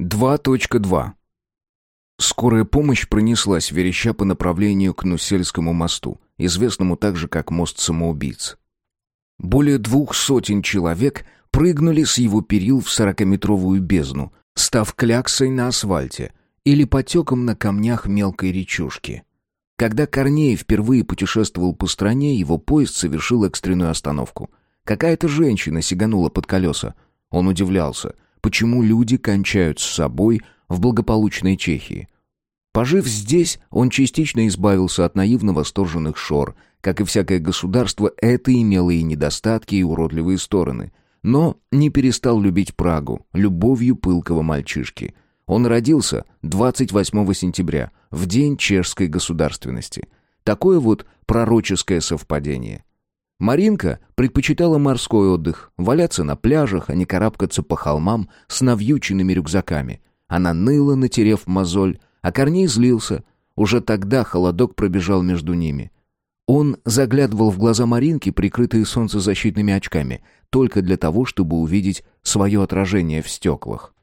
2.2 Скорая помощь пронеслась вереща по направлению к Нусельскому мосту, известному также как мост самоубийц. Более двух сотен человек прыгнули с его перил в сорокаметровую бездну, став кляксой на асфальте или потеком на камнях мелкой речушки. Когда Корней впервые путешествовал по стране, его поезд совершил экстренную остановку. Какая-то женщина сиганула под колеса. Он удивлялся — почему люди кончают с собой в благополучной Чехии. Пожив здесь, он частично избавился от наивно восторженных шор. Как и всякое государство, это имело и недостатки, и уродливые стороны. Но не перестал любить Прагу, любовью пылкого мальчишки. Он родился 28 сентября, в день чешской государственности. Такое вот пророческое совпадение. Маринка предпочитала морской отдых, валяться на пляжах, а не карабкаться по холмам с навьюченными рюкзаками. Она ныла, натерев мозоль, а Корней злился. Уже тогда холодок пробежал между ними. Он заглядывал в глаза Маринки, прикрытые солнцезащитными очками, только для того, чтобы увидеть свое отражение в стеклах.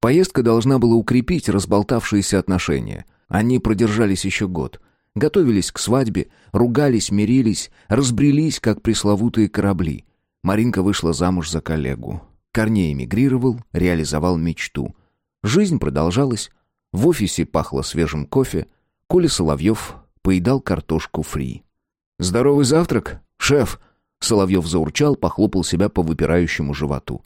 Поездка должна была укрепить разболтавшиеся отношения. Они продержались еще год — Готовились к свадьбе, ругались, мирились, разбрелись, как пресловутые корабли. Маринка вышла замуж за коллегу. Корней эмигрировал, реализовал мечту. Жизнь продолжалась. В офисе пахло свежим кофе. Коля Соловьев поедал картошку фри. «Здоровый завтрак, шеф!» Соловьев заурчал, похлопал себя по выпирающему животу.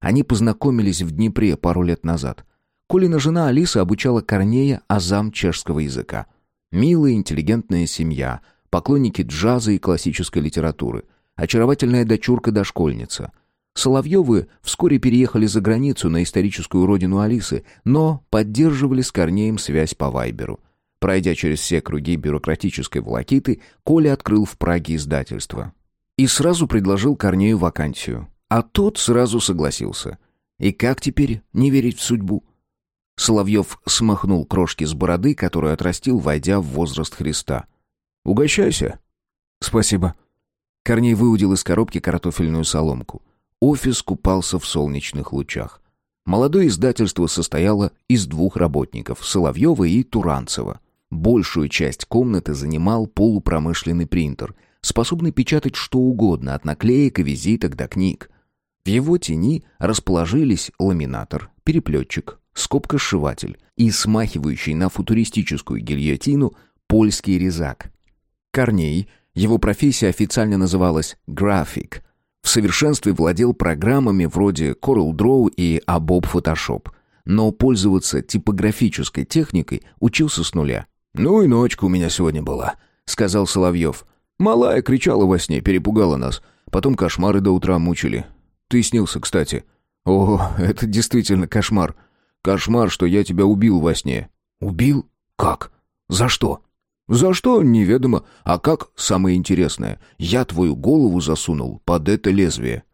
Они познакомились в Днепре пару лет назад. Колина жена Алиса обучала Корнея азам чешского языка. Милая, интеллигентная семья, поклонники джаза и классической литературы, очаровательная дочурка-дошкольница. Соловьевы вскоре переехали за границу на историческую родину Алисы, но поддерживали с Корнеем связь по Вайберу. Пройдя через все круги бюрократической волокиты, Коля открыл в Праге издательство. И сразу предложил Корнею вакансию. А тот сразу согласился. И как теперь не верить в судьбу? Соловьев смахнул крошки с бороды, которую отрастил, войдя в возраст Христа. «Угощайся». «Спасибо». Корней выудил из коробки картофельную соломку. Офис купался в солнечных лучах. Молодое издательство состояло из двух работников, Соловьева и Туранцева. Большую часть комнаты занимал полупромышленный принтер, способный печатать что угодно, от наклеек и визиток до книг. В его тени расположились ламинатор, переплетчик, скобка-сшиватель и смахивающий на футуристическую гильотину польский резак. Корней, его профессия официально называлась график, в совершенстве владел программами вроде CorelDRAW и Adobe Photoshop, но пользоваться типографической техникой учился с нуля. «Ну и ночка у меня сегодня была», — сказал Соловьев. «Малая кричала во сне, перепугала нас. Потом кошмары до утра мучили. Ты снился, кстати». «О, это действительно кошмар. Кошмар, что я тебя убил во сне». «Убил? Как? За что?» «За что? Неведомо. А как? Самое интересное. Я твою голову засунул под это лезвие».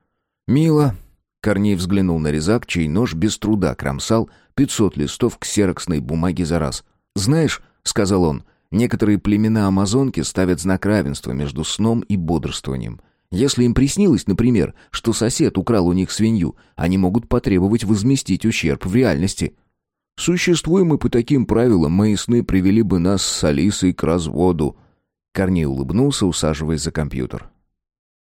«Мило». Корней взглянул на резак, чей нож без труда кромсал пятьсот листов ксероксной бумаги за раз. «Знаешь», — сказал он, — «некоторые племена амазонки ставят знак равенства между сном и бодрствованием. Если им приснилось, например, что сосед украл у них свинью, они могут потребовать возместить ущерб в реальности. Существуем мы по таким правилам, мои сны привели бы нас с Алисой к разводу. Корней улыбнулся, усаживаясь за компьютер.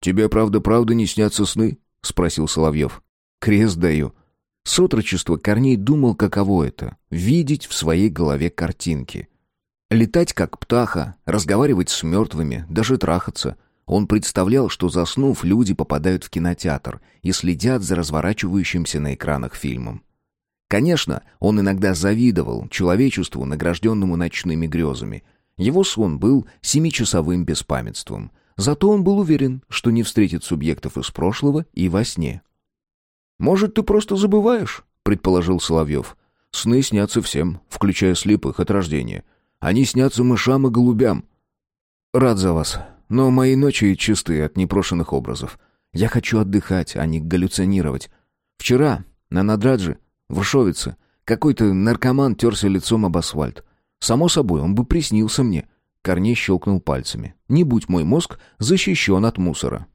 «Тебе правда-правда не снятся сны?» — спросил Соловьев. «Крест даю». С отрочества Корней думал, каково это — видеть в своей голове картинки. Летать как птаха, разговаривать с мертвыми, даже трахаться — он представлял, что заснув, люди попадают в кинотеатр и следят за разворачивающимся на экранах фильмом. Конечно, он иногда завидовал человечеству, награжденному ночными грезами. Его сон был семичасовым беспамятством. Зато он был уверен, что не встретит субъектов из прошлого и во сне. «Может, ты просто забываешь?» — предположил Соловьев. «Сны снятся всем, включая слепых от рождения. Они снятся мышам и голубям». «Рад за вас», но мои ночи чистые от непрошенных образов. Я хочу отдыхать, а не галлюцинировать. Вчера на Надрадже, в Ишовице, какой-то наркоман терся лицом об асфальт. Само собой, он бы приснился мне. Корней щелкнул пальцами. Не будь мой мозг защищен от мусора.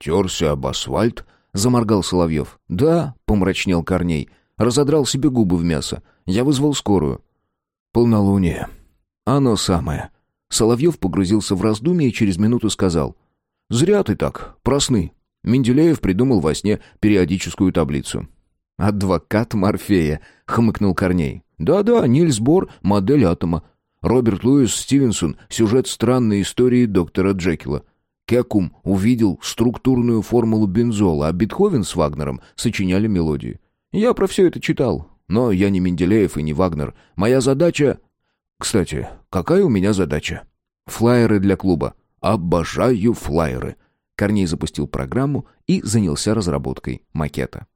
«Терся об асфальт?» — заморгал Соловьев. «Да», — помрачнел Корней. Разодрал себе губы в мясо. Я вызвал скорую. Полнолуние. Оно самое. Соловьев погрузился в раздумье и через минуту сказал. «Зря ты так, просны». Менделеев придумал во сне периодическую таблицу. «Адвокат Морфея», — хмыкнул Корней. «Да-да, Нильс Бор, модель атома. Роберт Луис Стивенсон, сюжет странной истории доктора Джекила. Кекум увидел структурную формулу бензола, а Бетховен с Вагнером сочиняли мелодии. Я про все это читал, но я не Менделеев и не Вагнер. Моя задача... Кстати, какая у меня задача? Флайеры для клуба. Обожаю флайеры. Корней запустил программу и занялся разработкой макета.